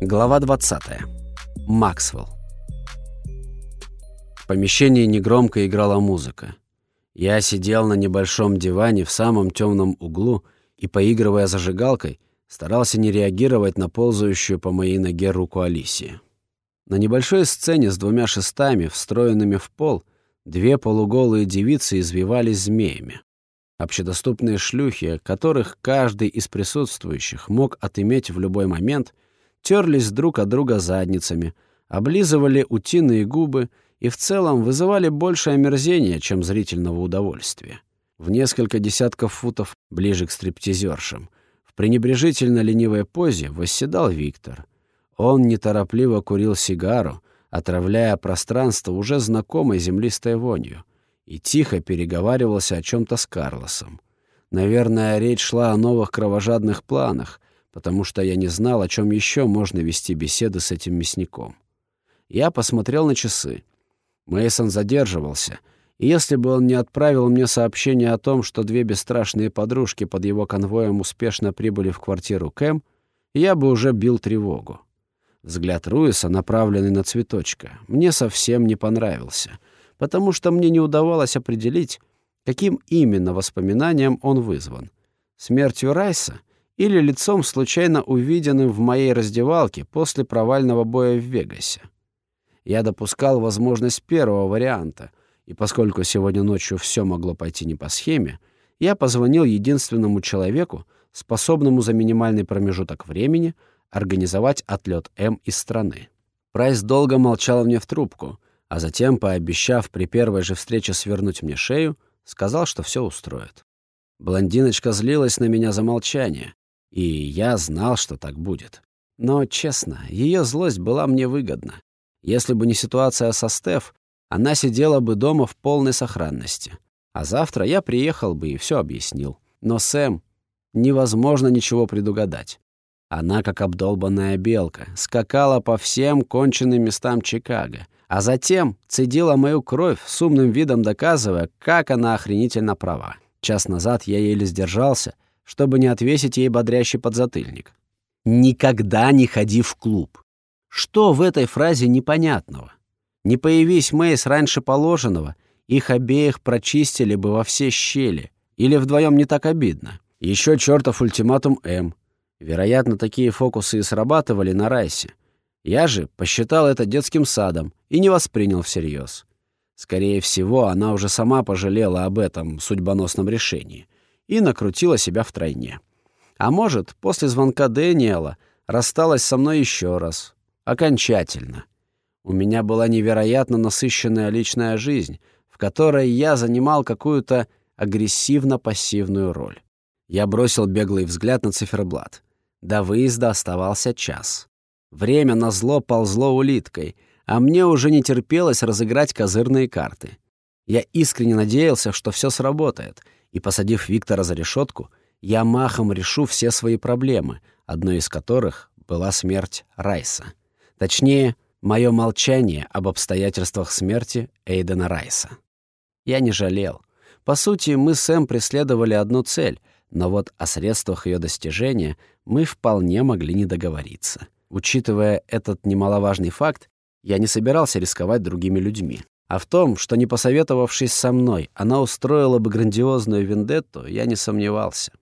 Глава 20. Максвелл. В помещении негромко играла музыка. Я сидел на небольшом диване в самом темном углу и, поигрывая зажигалкой, старался не реагировать на ползающую по моей ноге руку Алисии. На небольшой сцене с двумя шестами, встроенными в пол, две полуголые девицы извивались змеями. Общедоступные шлюхи, которых каждый из присутствующих мог отыметь в любой момент, терлись друг от друга задницами, облизывали утиные губы и в целом вызывали больше омерзения, чем зрительного удовольствия. В несколько десятков футов ближе к стриптизершам, в пренебрежительно ленивой позе восседал Виктор — он неторопливо курил сигару, отравляя пространство уже знакомой землистой вонью, и тихо переговаривался о чем-то с Карлосом. Наверное, речь шла о новых кровожадных планах, потому что я не знал, о чем еще можно вести беседы с этим мясником. Я посмотрел на часы. Мейсон задерживался, и если бы он не отправил мне сообщение о том, что две бесстрашные подружки под его конвоем успешно прибыли в квартиру Кэм, я бы уже бил тревогу. Взгляд Руиса, направленный на цветочка, мне совсем не понравился, потому что мне не удавалось определить, каким именно воспоминанием он вызван. Смертью Райса или лицом, случайно увиденным в моей раздевалке после провального боя в Вегасе. Я допускал возможность первого варианта, и поскольку сегодня ночью все могло пойти не по схеме, я позвонил единственному человеку, способному за минимальный промежуток времени — организовать отлет М из страны. Прайс долго молчал мне в трубку, а затем, пообещав при первой же встрече свернуть мне шею, сказал, что все устроит. Блондиночка злилась на меня за молчание, и я знал, что так будет. Но, честно, ее злость была мне выгодна. Если бы не ситуация со Стеф, она сидела бы дома в полной сохранности. А завтра я приехал бы и все объяснил. Но Сэм невозможно ничего предугадать. Она, как обдолбанная белка, скакала по всем конченным местам Чикаго, а затем цедила мою кровь, с умным видом доказывая, как она охренительно права. Час назад я еле сдержался, чтобы не отвесить ей бодрящий подзатыльник. «Никогда не ходи в клуб». Что в этой фразе непонятного? Не появись Мэйс раньше положенного, их обеих прочистили бы во все щели. Или вдвоем не так обидно. Еще чертов ультиматум М. Вероятно, такие фокусы и срабатывали на Райсе. Я же посчитал это детским садом и не воспринял всерьез. Скорее всего, она уже сама пожалела об этом судьбоносном решении и накрутила себя втройне. А может, после звонка Дэниела рассталась со мной еще раз. Окончательно. У меня была невероятно насыщенная личная жизнь, в которой я занимал какую-то агрессивно-пассивную роль. Я бросил беглый взгляд на циферблат. До выезда оставался час. Время на зло ползло улиткой, а мне уже не терпелось разыграть козырные карты. Я искренне надеялся, что все сработает, и, посадив Виктора за решетку, я махом решу все свои проблемы, одной из которых была смерть Райса. Точнее, мое молчание об обстоятельствах смерти Эйдена Райса. Я не жалел. По сути, мы с Эм преследовали одну цель — но вот о средствах ее достижения мы вполне могли не договориться. Учитывая этот немаловажный факт, я не собирался рисковать другими людьми. А в том, что не посоветовавшись со мной, она устроила бы грандиозную вендетту, я не сомневался.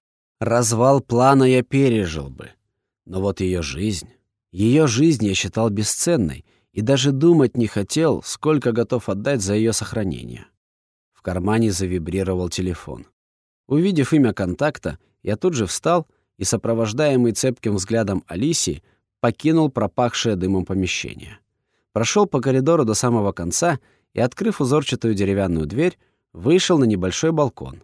Развал плана я пережил бы. Но вот ее жизнь... Ее жизнь я считал бесценной и даже думать не хотел, сколько готов отдать за ее сохранение. В кармане завибрировал телефон. Увидев имя контакта, я тут же встал и, сопровождаемый цепким взглядом Алисии, покинул пропахшее дымом помещение. Прошел по коридору до самого конца и, открыв узорчатую деревянную дверь, вышел на небольшой балкон.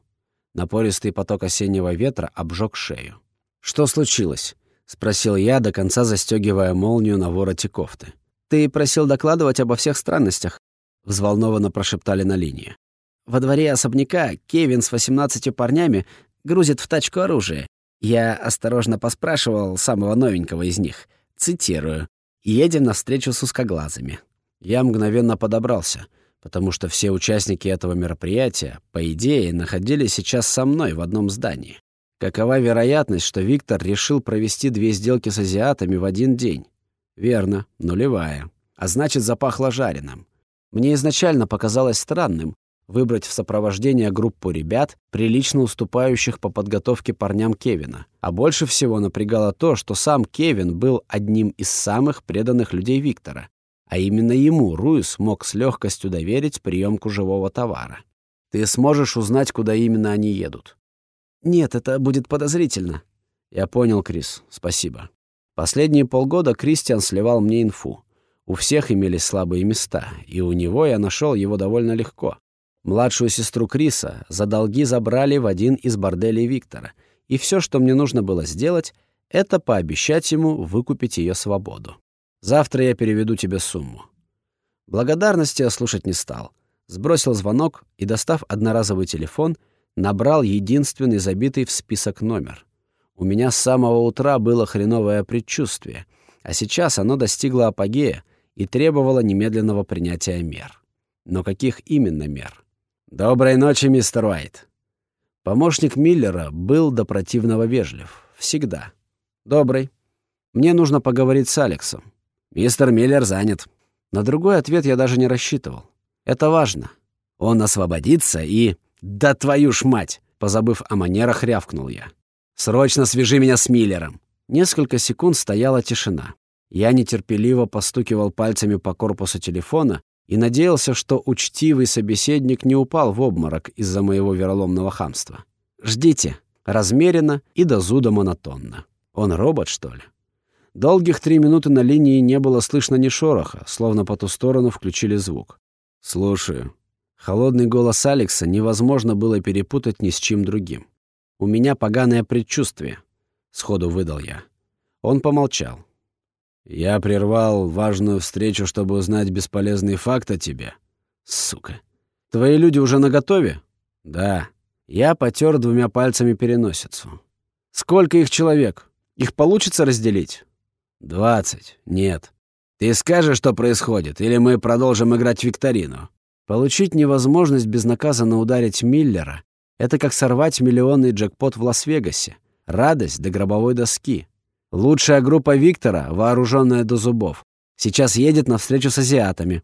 Напористый поток осеннего ветра обжег шею. «Что случилось?» — спросил я, до конца застегивая молнию на вороте кофты. «Ты просил докладывать обо всех странностях», — взволнованно прошептали на линии. Во дворе особняка Кевин с 18 парнями грузит в тачку оружие. Я осторожно поспрашивал самого новенького из них. Цитирую. «Едем навстречу с узкоглазыми». Я мгновенно подобрался, потому что все участники этого мероприятия, по идее, находились сейчас со мной в одном здании. Какова вероятность, что Виктор решил провести две сделки с азиатами в один день? Верно, нулевая. А значит, запахло жареным. Мне изначально показалось странным выбрать в сопровождение группу ребят, прилично уступающих по подготовке парням Кевина. А больше всего напрягало то, что сам Кевин был одним из самых преданных людей Виктора. А именно ему Руис мог с легкостью доверить приемку живого товара. Ты сможешь узнать, куда именно они едут. Нет, это будет подозрительно. Я понял, Крис. Спасибо. Последние полгода Кристиан сливал мне инфу. У всех имелись слабые места, и у него я нашел его довольно легко. Младшую сестру Криса за долги забрали в один из борделей Виктора, и все, что мне нужно было сделать, это пообещать ему выкупить ее свободу. Завтра я переведу тебе сумму. Благодарности я слушать не стал. Сбросил звонок и, достав одноразовый телефон, набрал единственный забитый в список номер. У меня с самого утра было хреновое предчувствие, а сейчас оно достигло апогея и требовало немедленного принятия мер. Но каких именно мер? «Доброй ночи, мистер Уайт». Помощник Миллера был до противного вежлив. Всегда. «Добрый. Мне нужно поговорить с Алексом. Мистер Миллер занят». На другой ответ я даже не рассчитывал. Это важно. Он освободится и... «Да твою ж мать!» Позабыв о манерах, рявкнул я. Срочно свяжи меня с Миллером!» Несколько секунд стояла тишина. Я нетерпеливо постукивал пальцами по корпусу телефона и надеялся, что учтивый собеседник не упал в обморок из-за моего вероломного хамства. «Ждите!» Размеренно и до зуда монотонно. Он робот, что ли? Долгих три минуты на линии не было слышно ни шороха, словно по ту сторону включили звук. «Слушаю». Холодный голос Алекса невозможно было перепутать ни с чем другим. «У меня поганое предчувствие», — сходу выдал я. Он помолчал. «Я прервал важную встречу, чтобы узнать бесполезный факт о тебе. Сука. Твои люди уже наготове?» «Да». Я потер двумя пальцами переносицу. «Сколько их человек? Их получится разделить?» «Двадцать. Нет. Ты скажешь, что происходит, или мы продолжим играть в викторину?» Получить невозможность безнаказанно ударить Миллера это как сорвать миллионный джекпот в Лас-Вегасе. Радость до гробовой доски. Лучшая группа Виктора, вооруженная до зубов, сейчас едет на встречу с азиатами.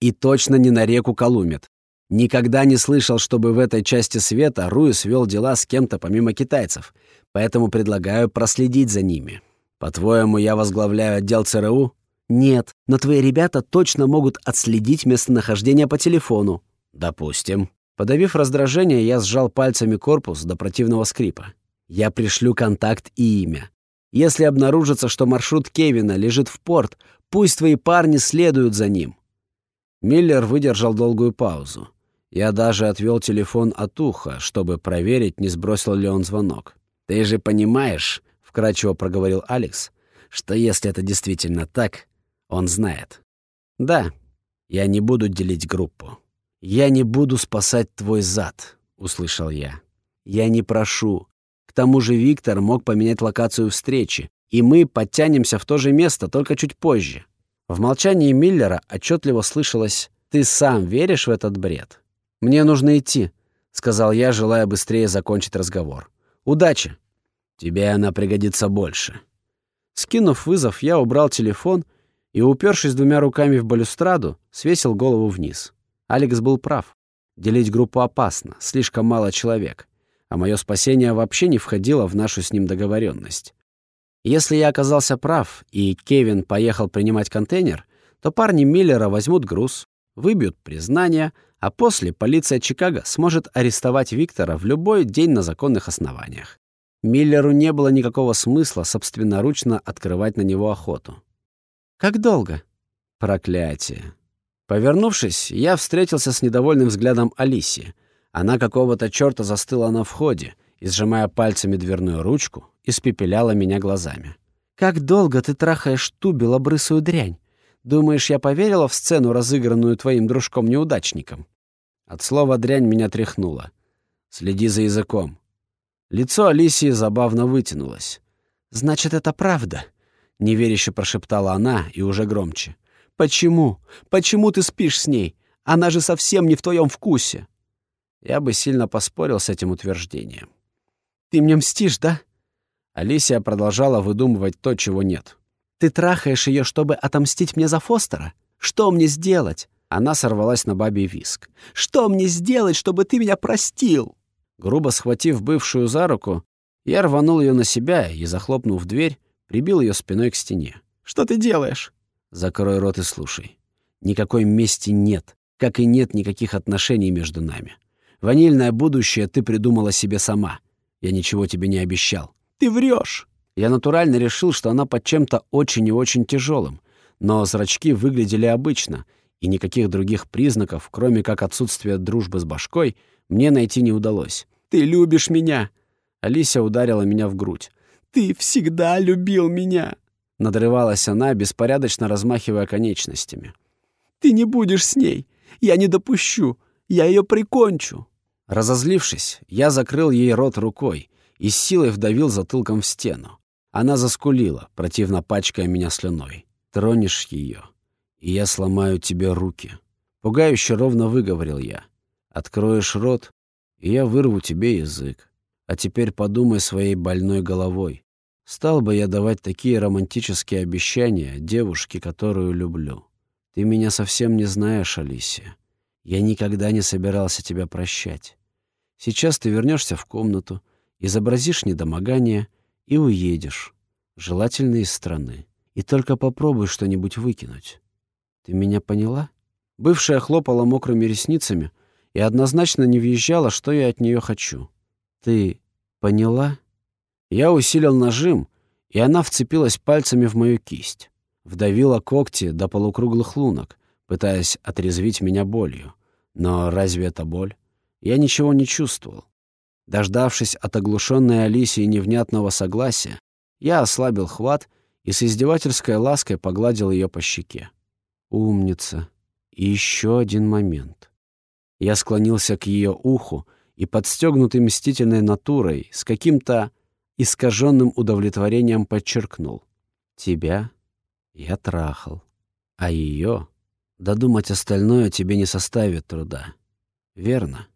И точно не на реку Колумет. Никогда не слышал, чтобы в этой части света Руис вел дела с кем-то помимо китайцев, поэтому предлагаю проследить за ними. По-твоему, я возглавляю отдел ЦРУ? Нет, но твои ребята точно могут отследить местонахождение по телефону. Допустим. Подавив раздражение, я сжал пальцами корпус до противного скрипа. Я пришлю контакт и имя. Если обнаружится, что маршрут Кевина лежит в порт, пусть твои парни следуют за ним. Миллер выдержал долгую паузу. Я даже отвел телефон от уха, чтобы проверить, не сбросил ли он звонок. «Ты же понимаешь», — вкратчиво проговорил Алекс, «что если это действительно так, он знает». «Да, я не буду делить группу. «Я не буду спасать твой зад», — услышал я. «Я не прошу. К тому же Виктор мог поменять локацию встречи, и мы подтянемся в то же место, только чуть позже». В молчании Миллера отчетливо слышалось «Ты сам веришь в этот бред?» «Мне нужно идти», — сказал я, желая быстрее закончить разговор. «Удачи!» «Тебе она пригодится больше». Скинув вызов, я убрал телефон и, упершись двумя руками в балюстраду, свесил голову вниз. Алекс был прав. Делить группу опасно, слишком мало человек. А мое спасение вообще не входило в нашу с ним договоренность. Если я оказался прав, и Кевин поехал принимать контейнер, то парни Миллера возьмут груз, выбьют признание, а после полиция Чикаго сможет арестовать Виктора в любой день на законных основаниях. Миллеру не было никакого смысла собственноручно открывать на него охоту. «Как долго?» «Проклятие!» Повернувшись, я встретился с недовольным взглядом Алисии. Она какого-то черта застыла на входе и, сжимая пальцами дверную ручку, испепеляла меня глазами. «Как долго ты трахаешь ту белобрысую дрянь? Думаешь, я поверила в сцену, разыгранную твоим дружком-неудачником?» От слова «дрянь» меня тряхнуло. «Следи за языком». Лицо Алисии забавно вытянулось. «Значит, это правда?» — неверяще прошептала она и уже громче. Почему? Почему ты спишь с ней? Она же совсем не в твоем вкусе. Я бы сильно поспорил с этим утверждением. Ты мне мстишь, да? Алисия продолжала выдумывать то, чего нет. Ты трахаешь ее, чтобы отомстить мне за Фостера? Что мне сделать?» Она сорвалась на бабий виск. «Что мне сделать, чтобы ты меня простил?» Грубо схватив бывшую за руку, я рванул ее на себя и, захлопнув дверь, прибил ее спиной к стене. «Что ты делаешь?» «Закрой рот и слушай. Никакой мести нет, как и нет никаких отношений между нами. Ванильное будущее ты придумала себе сама. Я ничего тебе не обещал». «Ты врешь. Я натурально решил, что она под чем-то очень и очень тяжелым, но зрачки выглядели обычно, и никаких других признаков, кроме как отсутствия дружбы с башкой, мне найти не удалось. «Ты любишь меня!» Алисия ударила меня в грудь. «Ты всегда любил меня!» Надрывалась она, беспорядочно размахивая конечностями. «Ты не будешь с ней! Я не допущу! Я ее прикончу!» Разозлившись, я закрыл ей рот рукой и с силой вдавил затылком в стену. Она заскулила, противно пачкая меня слюной. «Тронешь ее, и я сломаю тебе руки». Пугающе ровно выговорил я. «Откроешь рот, и я вырву тебе язык. А теперь подумай своей больной головой. Стал бы я давать такие романтические обещания девушке, которую люблю. Ты меня совсем не знаешь, Алисия. Я никогда не собирался тебя прощать. Сейчас ты вернешься в комнату, изобразишь недомогание и уедешь, желательно из страны. И только попробуй что-нибудь выкинуть. Ты меня поняла? Бывшая хлопала мокрыми ресницами и однозначно не въезжала, что я от нее хочу. Ты поняла? Я усилил нажим, и она вцепилась пальцами в мою кисть. Вдавила когти до полукруглых лунок, пытаясь отрезвить меня болью. Но разве это боль? Я ничего не чувствовал. Дождавшись от оглушенной Алисии невнятного согласия, я ослабил хват и с издевательской лаской погладил ее по щеке. Умница. И еще один момент. Я склонился к ее уху и, подстегнутый мстительной натурой, с каким-то искаженным удовлетворением подчеркнул. «Тебя я трахал, а ее додумать остальное тебе не составит труда. Верно?»